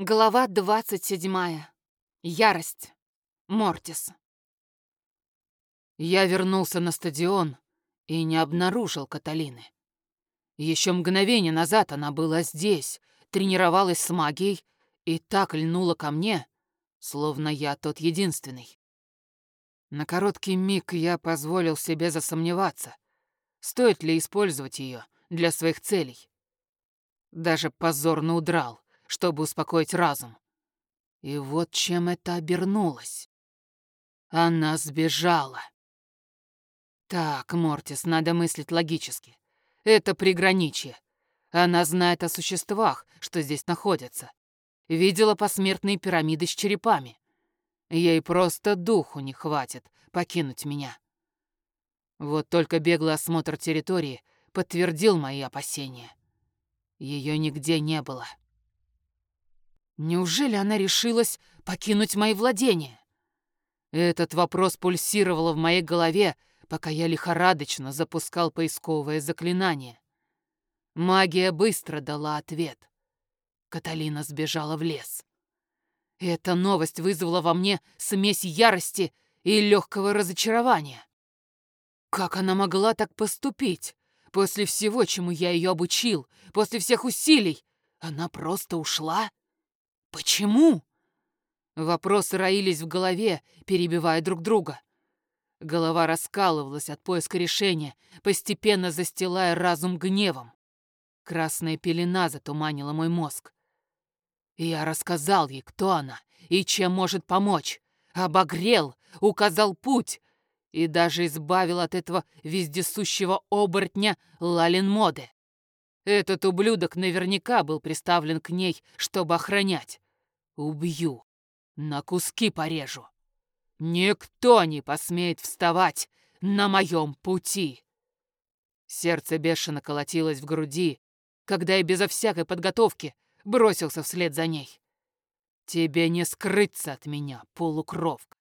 Глава двадцать седьмая. Ярость. Мортис. Я вернулся на стадион и не обнаружил Каталины. Еще мгновение назад она была здесь, тренировалась с магией и так льнула ко мне, словно я тот единственный. На короткий миг я позволил себе засомневаться, стоит ли использовать ее для своих целей. Даже позорно удрал, чтобы успокоить разум. И вот чем это обернулось. Она сбежала. Так, Мортис, надо мыслить логически. Это приграничье. Она знает о существах, что здесь находятся. Видела посмертные пирамиды с черепами. Ей просто духу не хватит покинуть меня. Вот только беглый осмотр территории подтвердил мои опасения. Ее нигде не было. Неужели она решилась покинуть мои владения? Этот вопрос пульсировал в моей голове, пока я лихорадочно запускал поисковое заклинание. Магия быстро дала ответ. Каталина сбежала в лес. Эта новость вызвала во мне смесь ярости и легкого разочарования. Как она могла так поступить? После всего, чему я ее обучил, после всех усилий, она просто ушла? Почему? Вопросы роились в голове, перебивая друг друга. Голова раскалывалась от поиска решения, постепенно застилая разум гневом. Красная пелена затуманила мой мозг. Я рассказал ей, кто она и чем может помочь. Обогрел, указал путь и даже избавил от этого вездесущего оборотня Лалин Моды. Этот ублюдок наверняка был приставлен к ней, чтобы охранять. Убью. На куски порежу. Никто не посмеет вставать на моем пути. Сердце бешено колотилось в груди, когда я безо всякой подготовки бросился вслед за ней. Тебе не скрыться от меня, полукровка.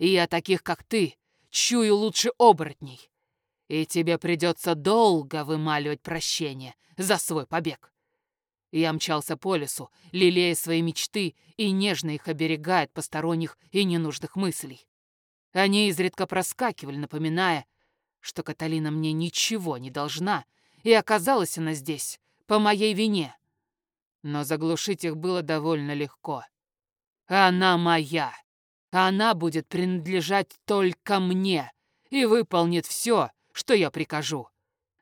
Я таких, как ты, чую лучше оборотней и тебе придется долго вымаливать прощение за свой побег. Я мчался по лесу, лелея свои мечты и нежно их оберегая от посторонних и ненужных мыслей. Они изредка проскакивали, напоминая, что Каталина мне ничего не должна, и оказалась она здесь по моей вине. Но заглушить их было довольно легко. Она моя. Она будет принадлежать только мне и выполнит все, что я прикажу.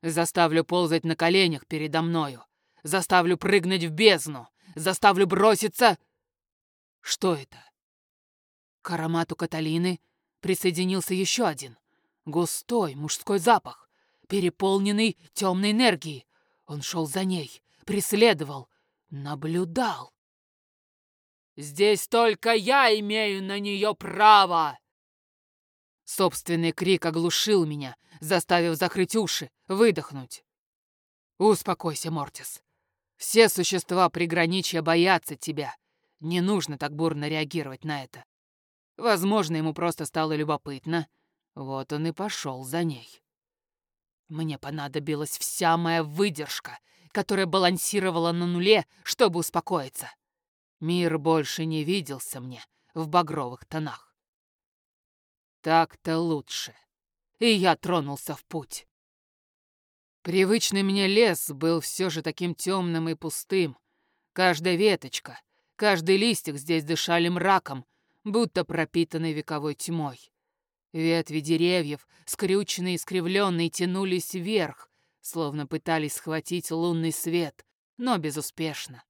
Заставлю ползать на коленях передо мною. Заставлю прыгнуть в бездну. Заставлю броситься... Что это? К аромату Каталины присоединился еще один. Густой мужской запах, переполненный темной энергией. Он шел за ней, преследовал, наблюдал. «Здесь только я имею на нее право!» Собственный крик оглушил меня, заставив закрыть уши, выдохнуть. «Успокойся, Мортис. Все существа приграничья боятся тебя. Не нужно так бурно реагировать на это. Возможно, ему просто стало любопытно. Вот он и пошел за ней. Мне понадобилась вся моя выдержка, которая балансировала на нуле, чтобы успокоиться. Мир больше не виделся мне в багровых тонах. Так-то лучше. И я тронулся в путь. Привычный мне лес был все же таким темным и пустым. Каждая веточка, каждый листик здесь дышали мраком, будто пропитанный вековой тьмой. Ветви деревьев, скрюченные и искривленные, тянулись вверх, словно пытались схватить лунный свет, но безуспешно.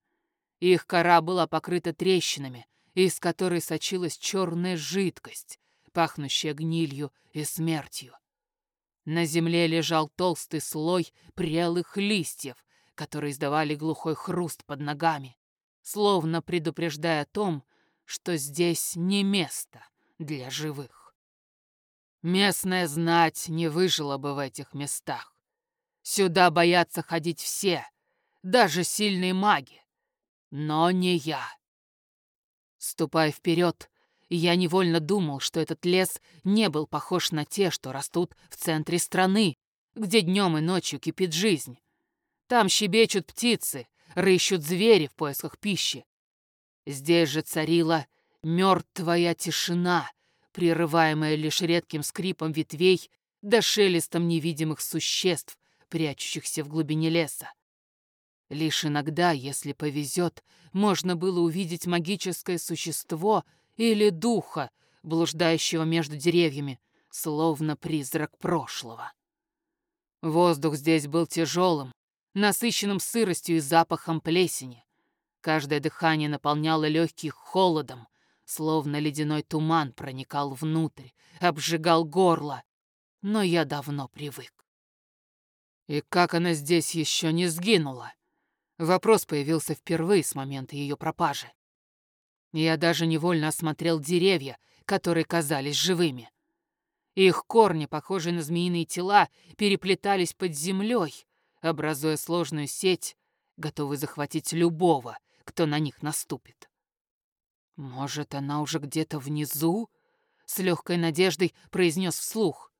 Их кора была покрыта трещинами, из которой сочилась черная жидкость, пахнущая гнилью и смертью. На земле лежал толстый слой прелых листьев, которые издавали глухой хруст под ногами, словно предупреждая о том, что здесь не место для живых. Местная знать не выжила бы в этих местах. Сюда боятся ходить все, даже сильные маги. Но не я. Ступая вперед, я невольно думал, что этот лес не был похож на те, что растут в центре страны, где днем и ночью кипит жизнь. Там щебечут птицы, рыщут звери в поисках пищи. Здесь же царила мертвая тишина, прерываемая лишь редким скрипом ветвей да шелестом невидимых существ, прячущихся в глубине леса. Лишь иногда, если повезет, можно было увидеть магическое существо или духа, блуждающего между деревьями, словно призрак прошлого. Воздух здесь был тяжелым, насыщенным сыростью и запахом плесени. Каждое дыхание наполняло легких холодом, словно ледяной туман проникал внутрь, обжигал горло. Но я давно привык. И как она здесь еще не сгинула? Вопрос появился впервые с момента ее пропажи. Я даже невольно осмотрел деревья, которые казались живыми. Их корни, похожие на змеиные тела, переплетались под землей, образуя сложную сеть, готовый захватить любого, кто на них наступит. «Может, она уже где-то внизу?» — с легкой надеждой произнес вслух.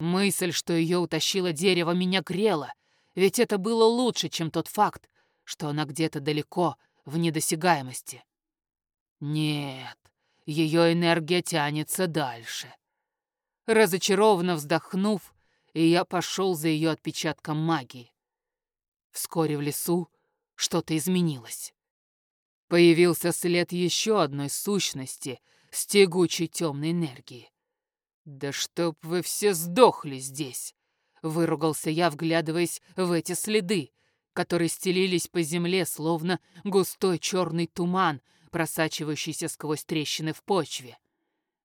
Мысль, что ее утащило дерево, меня грела, ведь это было лучше, чем тот факт, что она где-то далеко, в недосягаемости. Нет, ее энергия тянется дальше. Разочарованно вздохнув, я пошел за ее отпечатком магии. Вскоре в лесу что-то изменилось. Появился след еще одной сущности с тягучей темной энергией. «Да чтоб вы все сдохли здесь!» — выругался я, вглядываясь в эти следы, которые стелились по земле, словно густой черный туман, просачивающийся сквозь трещины в почве.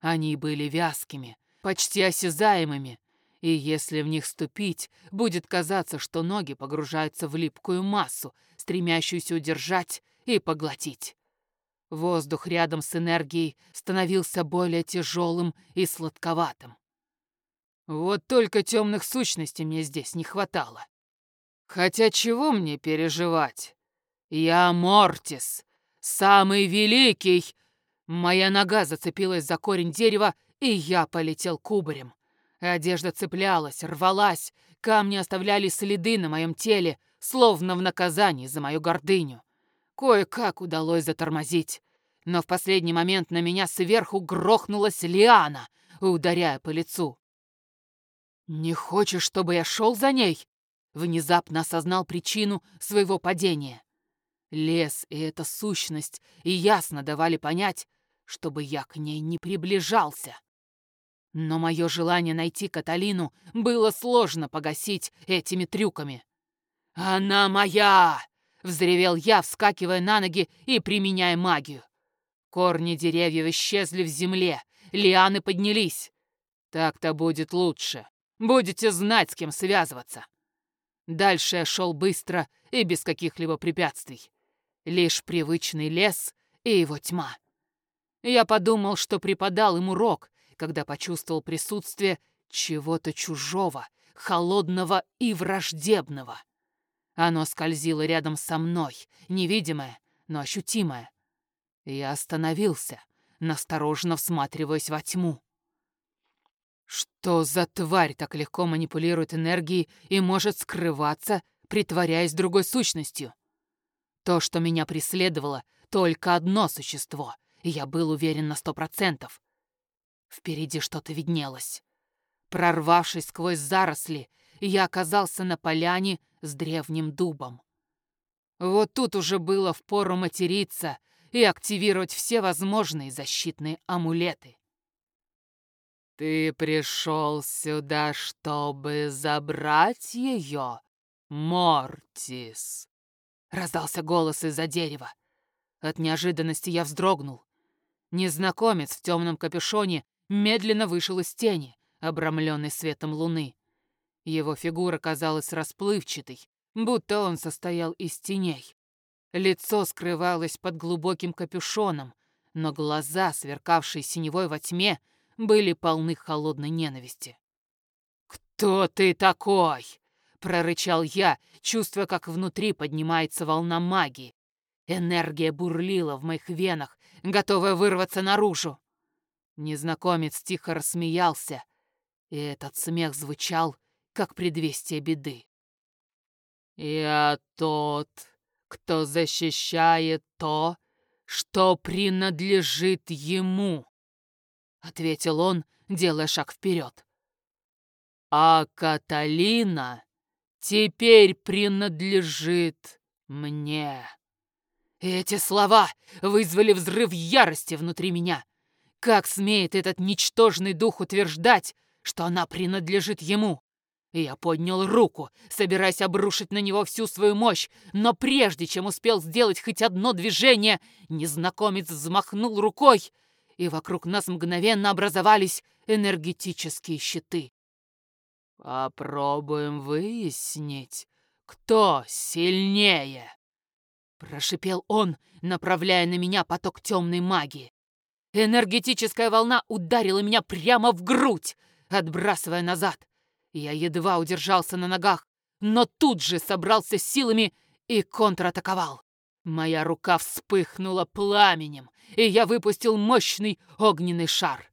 Они были вязкими, почти осязаемыми, и если в них ступить, будет казаться, что ноги погружаются в липкую массу, стремящуюся удержать и поглотить. Воздух рядом с энергией становился более тяжелым и сладковатым. Вот только темных сущностей мне здесь не хватало. Хотя чего мне переживать? Я Мортис, самый великий. Моя нога зацепилась за корень дерева, и я полетел кубарем. Одежда цеплялась, рвалась, камни оставляли следы на моем теле, словно в наказании за мою гордыню. Кое-как удалось затормозить, но в последний момент на меня сверху грохнулась лиана, ударяя по лицу. «Не хочешь, чтобы я шел за ней?» внезапно осознал причину своего падения. Лес и эта сущность и ясно давали понять, чтобы я к ней не приближался. Но мое желание найти Каталину было сложно погасить этими трюками. «Она моя!» — взревел я, вскакивая на ноги и применяя магию. Корни деревьев исчезли в земле, лианы поднялись. Так-то будет лучше. Будете знать, с кем связываться. Дальше я шел быстро и без каких-либо препятствий. Лишь привычный лес и его тьма. Я подумал, что преподал им урок, когда почувствовал присутствие чего-то чужого, холодного и враждебного. Оно скользило рядом со мной, невидимое, но ощутимое. Я остановился, настороженно всматриваясь во тьму. Что за тварь так легко манипулирует энергией и может скрываться, притворяясь другой сущностью? То, что меня преследовало, только одно существо, и я был уверен на сто процентов. Впереди что-то виднелось. Прорвавшись сквозь заросли, я оказался на поляне с древним дубом. Вот тут уже было впору материться и активировать все возможные защитные амулеты. «Ты пришел сюда, чтобы забрать ее, Мортис?» Раздался голос из-за дерева. От неожиданности я вздрогнул. Незнакомец в темном капюшоне медленно вышел из тени, обрамленной светом луны. Его фигура казалась расплывчатой, будто он состоял из теней. Лицо скрывалось под глубоким капюшоном, но глаза, сверкавшие синевой во тьме, были полны холодной ненависти. «Кто ты такой?» — прорычал я, чувствуя, как внутри поднимается волна магии. Энергия бурлила в моих венах, готовая вырваться наружу. Незнакомец тихо рассмеялся, и этот смех звучал, как предвестие беды. «Я тот, кто защищает то, что принадлежит ему», — ответил он, делая шаг вперед. «А Каталина теперь принадлежит мне». Эти слова вызвали взрыв ярости внутри меня. Как смеет этот ничтожный дух утверждать, что она принадлежит ему? Я поднял руку, собираясь обрушить на него всю свою мощь, но прежде чем успел сделать хоть одно движение, незнакомец взмахнул рукой, и вокруг нас мгновенно образовались энергетические щиты. «Попробуем выяснить, кто сильнее!» Прошипел он, направляя на меня поток темной магии. Энергетическая волна ударила меня прямо в грудь, отбрасывая назад. Я едва удержался на ногах, но тут же собрался силами и контратаковал. Моя рука вспыхнула пламенем, и я выпустил мощный огненный шар.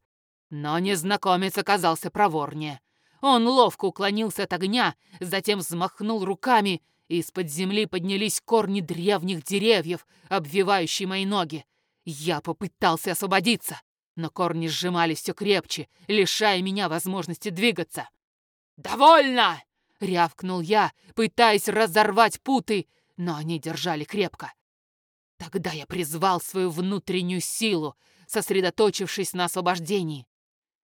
Но незнакомец оказался проворнее. Он ловко уклонился от огня, затем взмахнул руками, и из-под земли поднялись корни древних деревьев, обвивающие мои ноги. Я попытался освободиться, но корни сжимались все крепче, лишая меня возможности двигаться. «Довольно!» — рявкнул я, пытаясь разорвать путы, но они держали крепко. Тогда я призвал свою внутреннюю силу, сосредоточившись на освобождении.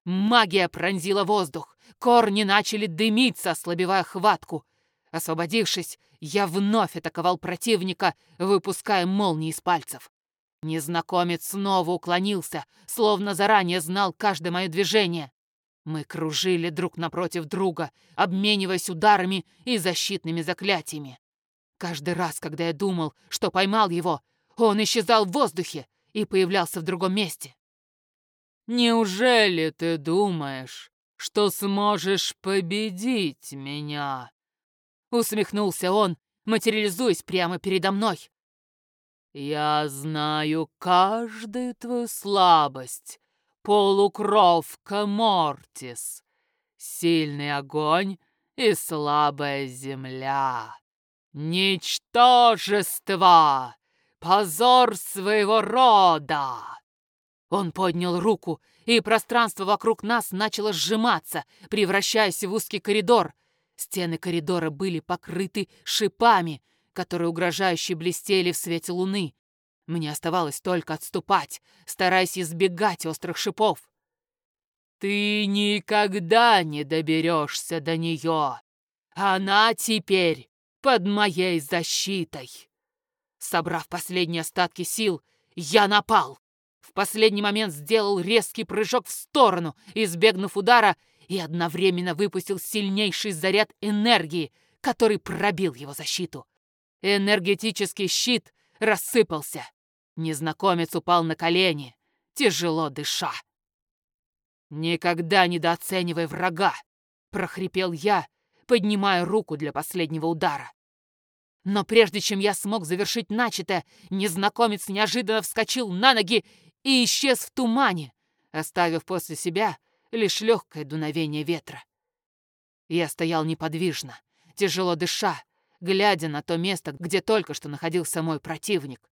Магия пронзила воздух, корни начали дымиться, ослабевая хватку. Освободившись, я вновь атаковал противника, выпуская молнии из пальцев. Незнакомец снова уклонился, словно заранее знал каждое мое движение. Мы кружили друг напротив друга, обмениваясь ударами и защитными заклятиями. Каждый раз, когда я думал, что поймал его, он исчезал в воздухе и появлялся в другом месте. «Неужели ты думаешь, что сможешь победить меня?» Усмехнулся он, материализуясь прямо передо мной. «Я знаю каждую твою слабость, полукровка Мортис, сильный огонь и слабая земля. Ничтожество! Позор своего рода!» Он поднял руку, и пространство вокруг нас начало сжиматься, превращаясь в узкий коридор. Стены коридора были покрыты шипами, которые угрожающе блестели в свете луны. Мне оставалось только отступать, стараясь избегать острых шипов. «Ты никогда не доберешься до нее! Она теперь под моей защитой!» Собрав последние остатки сил, я напал. Последний момент сделал резкий прыжок в сторону, избегнув удара, и одновременно выпустил сильнейший заряд энергии, который пробил его защиту. Энергетический щит рассыпался. Незнакомец упал на колени, тяжело дыша. «Никогда недооценивай врага!» — прохрипел я, поднимая руку для последнего удара. Но прежде чем я смог завершить начатое, незнакомец неожиданно вскочил на ноги и исчез в тумане, оставив после себя лишь легкое дуновение ветра. Я стоял неподвижно, тяжело дыша, глядя на то место, где только что находился мой противник.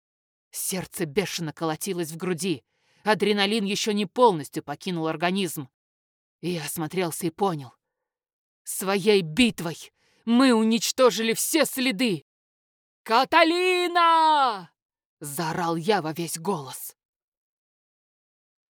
Сердце бешено колотилось в груди. Адреналин еще не полностью покинул организм. Я осмотрелся и понял. Своей битвой мы уничтожили все следы. «Каталина!» — заорал я во весь голос.